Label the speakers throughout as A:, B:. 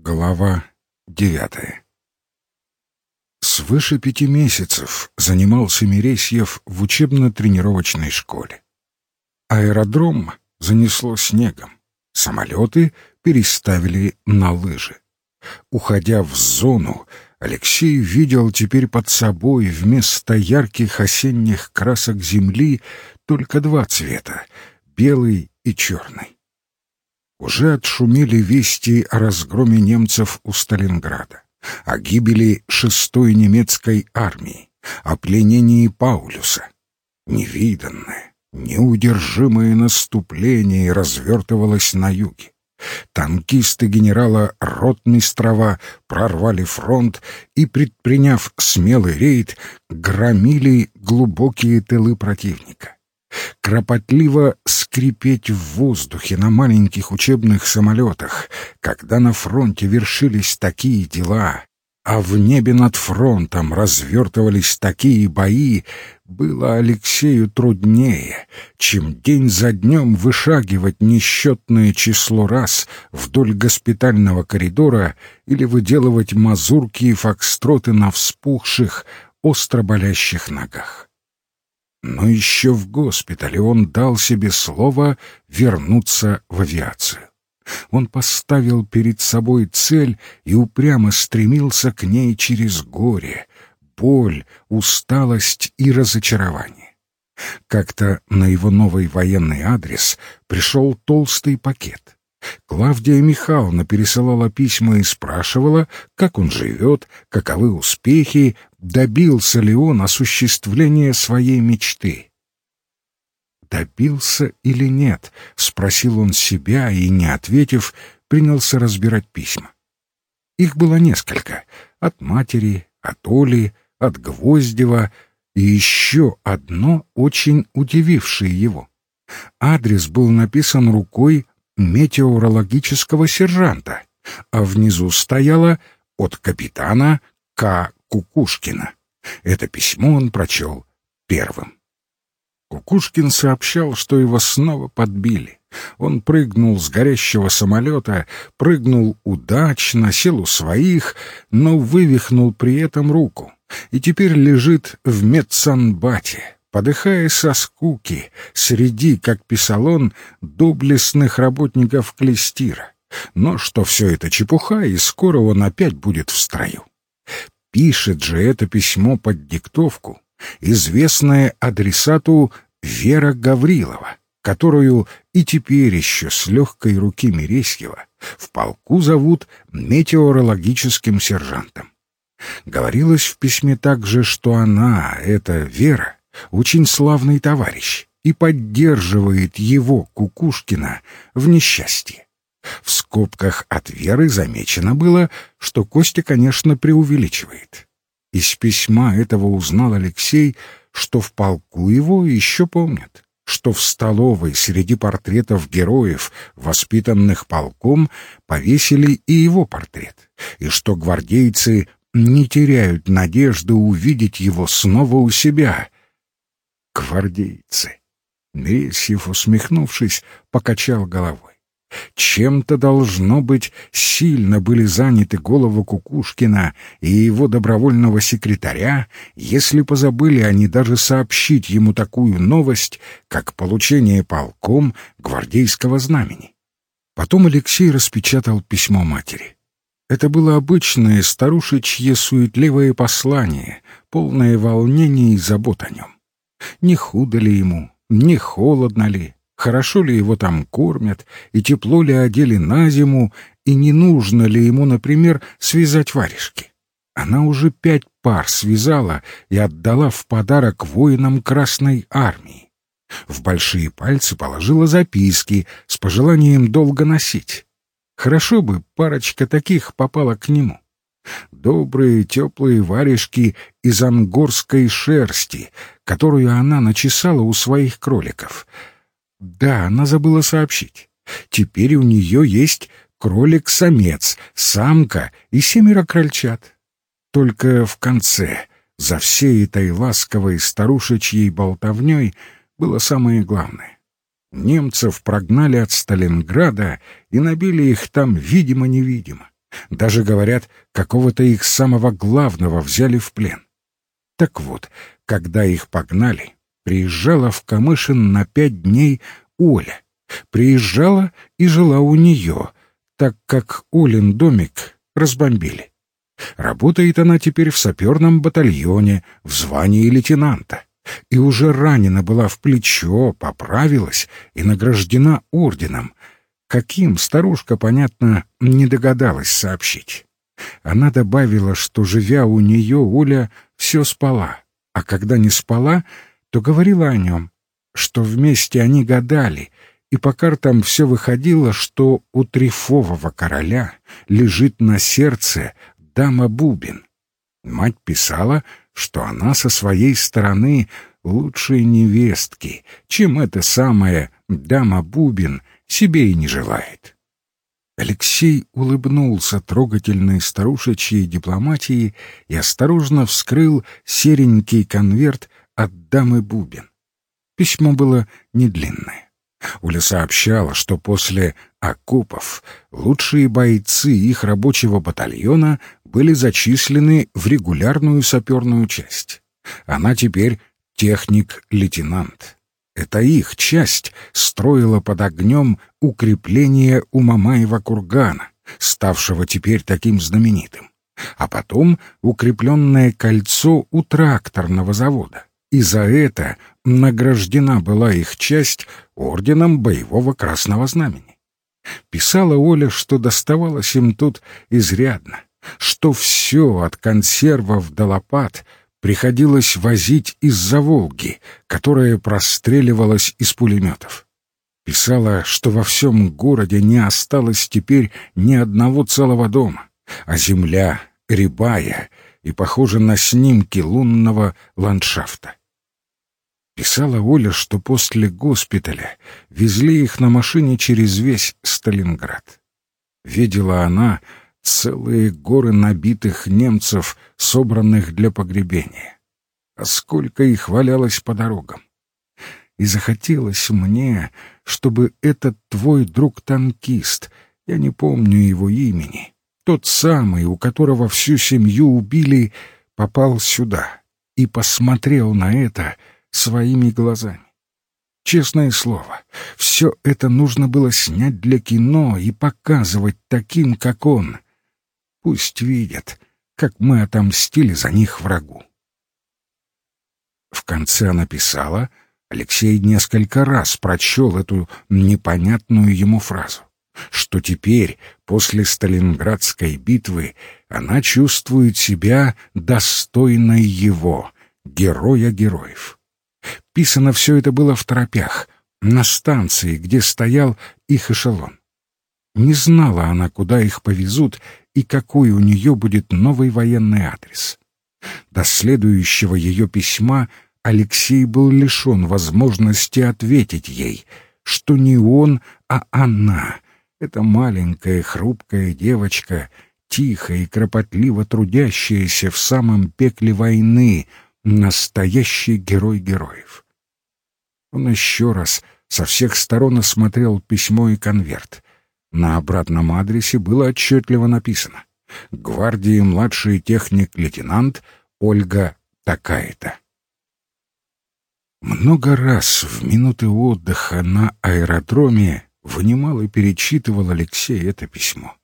A: Глава девятая Свыше пяти месяцев занимался Мересьев в учебно-тренировочной школе. Аэродром занесло снегом, самолеты переставили на лыжи. Уходя в зону, Алексей видел теперь под собой вместо ярких осенних красок земли только два цвета — белый и черный. Уже отшумели вести о разгроме немцев у Сталинграда, о гибели шестой немецкой армии, о пленении Паулюса. Невиданное, неудержимое наступление развертывалось на юге. Танкисты генерала Ротмистрова прорвали фронт и, предприняв смелый рейд, громили глубокие тылы противника кропотливо скрипеть в воздухе на маленьких учебных самолетах, когда на фронте вершились такие дела, а в небе над фронтом развертывались такие бои, было Алексею труднее, чем день за днем вышагивать несчетное число раз вдоль госпитального коридора или выделывать мазурки и фокстроты на вспухших, остро болящих ногах. Но еще в госпитале он дал себе слово вернуться в авиацию. Он поставил перед собой цель и упрямо стремился к ней через горе, боль, усталость и разочарование. Как-то на его новый военный адрес пришел толстый пакет. Клавдия Михайловна пересылала письма и спрашивала, как он живет, каковы успехи, добился ли он осуществления своей мечты. «Добился или нет?» — спросил он себя и, не ответив, принялся разбирать письма. Их было несколько — от матери, от Оли, от Гвоздева и еще одно, очень удивившее его. Адрес был написан рукой метеорологического сержанта, а внизу стояло «От капитана К. Кукушкина». Это письмо он прочел первым. Кукушкин сообщал, что его снова подбили. Он прыгнул с горящего самолета, прыгнул удачно, сел у своих, но вывихнул при этом руку и теперь лежит в медсанбате подыхая со скуки среди, как писал он, доблестных работников клестира. Но что все это чепуха, и скоро он опять будет в строю. Пишет же это письмо под диктовку, известное адресату Вера Гаврилова, которую и теперь еще с легкой руки Мересьева в полку зовут метеорологическим сержантом. Говорилось в письме также, что она, эта Вера, очень славный товарищ и поддерживает его, Кукушкина, в несчастье. В скобках от Веры замечено было, что Костя, конечно, преувеличивает. Из письма этого узнал Алексей, что в полку его еще помнят, что в столовой среди портретов героев, воспитанных полком, повесили и его портрет, и что гвардейцы не теряют надежды увидеть его снова у себя — гвардейцы. Мересьев, усмехнувшись, покачал головой. Чем-то, должно быть, сильно были заняты головы Кукушкина и его добровольного секретаря, если позабыли они даже сообщить ему такую новость, как получение полком гвардейского знамени. Потом Алексей распечатал письмо матери. Это было обычное старушечье суетливое послание, полное волнения и забот о нем. Не худо ли ему, не холодно ли, хорошо ли его там кормят, и тепло ли одели на зиму, и не нужно ли ему, например, связать варежки. Она уже пять пар связала и отдала в подарок воинам Красной Армии. В большие пальцы положила записки с пожеланием долго носить. Хорошо бы парочка таких попала к нему добрые теплые варежки из ангорской шерсти, которую она начесала у своих кроликов. Да, она забыла сообщить. Теперь у нее есть кролик-самец, самка и семеро крольчат. Только в конце, за всей этой ласковой старушечьей болтовней, было самое главное. Немцев прогнали от Сталинграда и набили их там видимо-невидимо Даже, говорят, какого-то их самого главного взяли в плен. Так вот, когда их погнали, приезжала в Камышин на пять дней Оля. Приезжала и жила у нее, так как Олин домик разбомбили. Работает она теперь в саперном батальоне в звании лейтенанта. И уже ранена была в плечо, поправилась и награждена орденом. Каким старушка, понятно, не догадалась сообщить. Она добавила, что, живя у нее, Оля все спала, а когда не спала, то говорила о нем, что вместе они гадали, и по картам все выходило, что у трифового короля лежит на сердце дама Бубин. Мать писала, что она со своей стороны лучшей невестки, чем эта самая дама Бубин себе и не желает. Алексей улыбнулся трогательной старушечьей дипломатии и осторожно вскрыл серенький конверт от дамы Бубин. Письмо было недлинное. Уля сообщала, что после окопов лучшие бойцы их рабочего батальона были зачислены в регулярную саперную часть. Она теперь техник-лейтенант. Это их часть строила под огнем укрепление у Мамаева кургана, ставшего теперь таким знаменитым, а потом укрепленное кольцо у тракторного завода. И за это награждена была их часть орденом боевого красного знамени. Писала Оля, что доставалось им тут изрядно, что все от консервов до лопат приходилось возить из-за Волги, которая простреливалась из пулеметов. Писала, что во всем городе не осталось теперь ни одного целого дома, а земля рябая и похожа на снимки лунного ландшафта. Писала Оля, что после госпиталя везли их на машине через весь Сталинград. Видела она, целые горы набитых немцев, собранных для погребения. А сколько их валялось по дорогам. И захотелось мне, чтобы этот твой друг-танкист, я не помню его имени, тот самый, у которого всю семью убили, попал сюда и посмотрел на это своими глазами. Честное слово, все это нужно было снять для кино и показывать таким, как он, Пусть видят, как мы отомстили за них врагу. В конце она писала, Алексей несколько раз прочел эту непонятную ему фразу, что теперь, после Сталинградской битвы, она чувствует себя достойной его, героя героев. Писано все это было в торопях, на станции, где стоял их эшелон. Не знала она, куда их повезут и какой у нее будет новый военный адрес. До следующего ее письма Алексей был лишен возможности ответить ей, что не он, а она, эта маленькая хрупкая девочка, тихо и кропотливо трудящаяся в самом пекле войны, настоящий герой героев. Он еще раз со всех сторон осмотрел письмо и конверт. На обратном адресе было отчетливо написано «Гвардии младший техник-лейтенант Ольга такая-то». Много раз в минуты отдыха на аэродроме вынимал и перечитывал Алексей это письмо.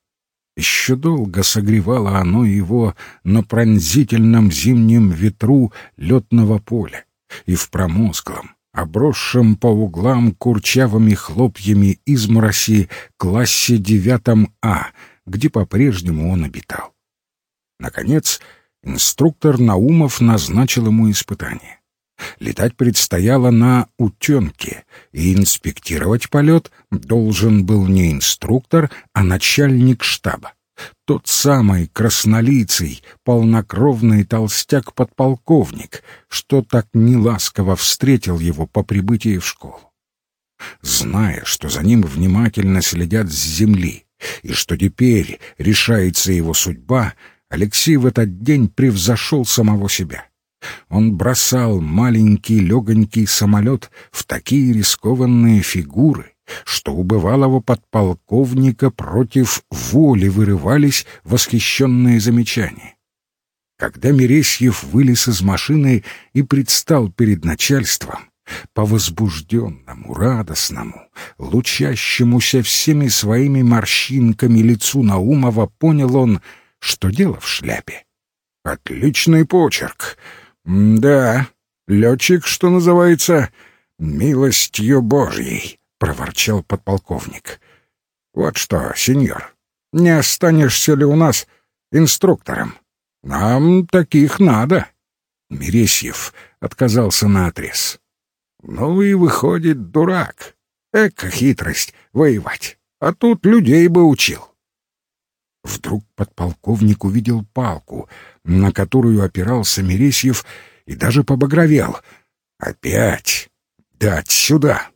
A: Еще долго согревало оно его на пронзительном зимнем ветру летного поля и в промозглом, обросшем по углам курчавыми хлопьями измороси классе девятом А, где по-прежнему он обитал. Наконец, инструктор Наумов назначил ему испытание. Летать предстояло на «Утенке», и инспектировать полет должен был не инструктор, а начальник штаба. Тот самый краснолицый, полнокровный толстяк-подполковник, что так неласково встретил его по прибытии в школу. Зная, что за ним внимательно следят с земли, и что теперь решается его судьба, Алексей в этот день превзошел самого себя. Он бросал маленький легонький самолет в такие рискованные фигуры, что у бывалого подполковника против воли вырывались восхищенные замечания. Когда Мересьев вылез из машины и предстал перед начальством, по возбужденному, радостному, лучащемуся всеми своими морщинками лицу Наумова понял он, что дело в шляпе. Отличный почерк. Да, летчик, что называется, милостью Божьей, проворчал подполковник. Вот что, сеньор, не останешься ли у нас инструктором? Нам таких надо. Мересьев отказался на отрез. Ну и выходит дурак. Эка хитрость воевать. А тут людей бы учил. Вдруг подполковник увидел палку, на которую опирался Мересьев, и даже побагровел. «Опять? Дать сюда!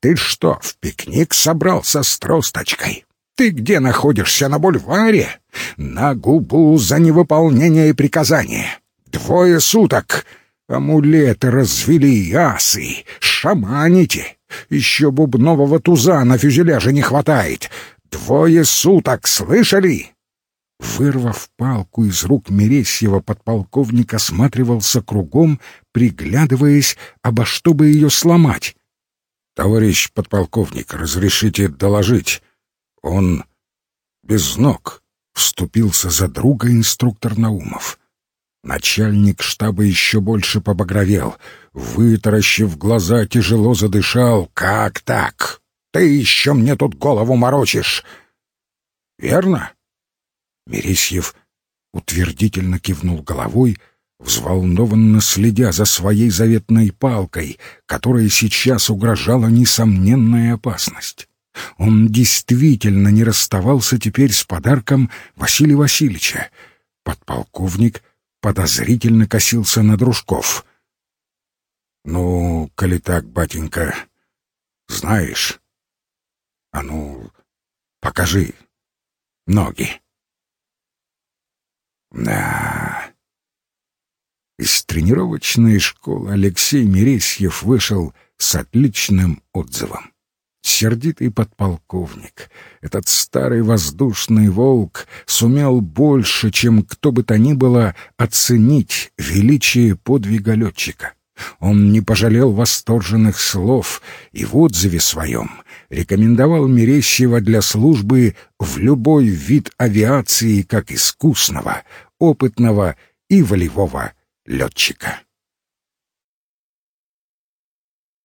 A: Ты что, в пикник собрался с тросточкой? Ты где находишься, на бульваре? На губу за невыполнение приказания. Двое суток. Амулеты развели, асы, шаманите. Еще бубнового туза на фюзеляже не хватает. Двое суток, слышали?» Вырвав палку из рук Мересьева, подполковник осматривался кругом, приглядываясь, обо что бы ее сломать. «Товарищ подполковник, разрешите доложить? Он без ног», — вступился за друга инструктор Наумов. Начальник штаба еще больше побагровел, вытаращив глаза, тяжело задышал. «Как так? Ты еще мне тут голову морочишь!» «Верно?» Мересьев утвердительно кивнул головой, взволнованно следя за своей заветной палкой, которой сейчас угрожала несомненная опасность. Он действительно не расставался теперь с подарком Василия Васильевича. Подполковник подозрительно косился на дружков. «Ну, коли так, батенька, знаешь, а ну, покажи ноги». Да. Из тренировочной школы Алексей Мересьев вышел с отличным отзывом. Сердитый подполковник, этот старый воздушный волк, сумел больше, чем кто бы то ни было, оценить величие подвига летчика. Он не пожалел восторженных слов и в отзыве своем рекомендовал Мерещева для службы в любой вид авиации как искусного, опытного и волевого летчика.